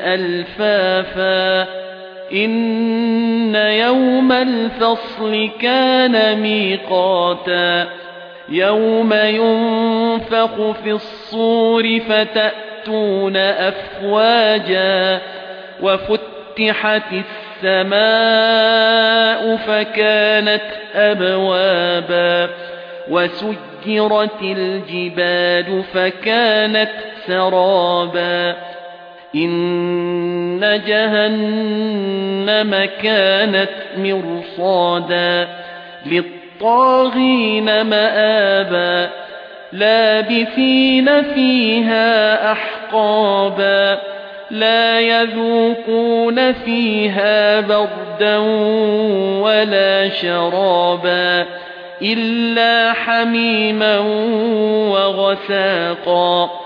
ألفافا إن يوم الفصل كان ميقاتا يوم ينفخ في الصور فتأتون أفواجا وفتحت السماء فكانت أبوابا وسجرت الجبال فكانت سرابا إن جهنم كانت مرصادا للطاغين مآبا لابثين فيها أحقابا لا يذوقون فيها بردا ولا شرابا إلا حميما وغساقا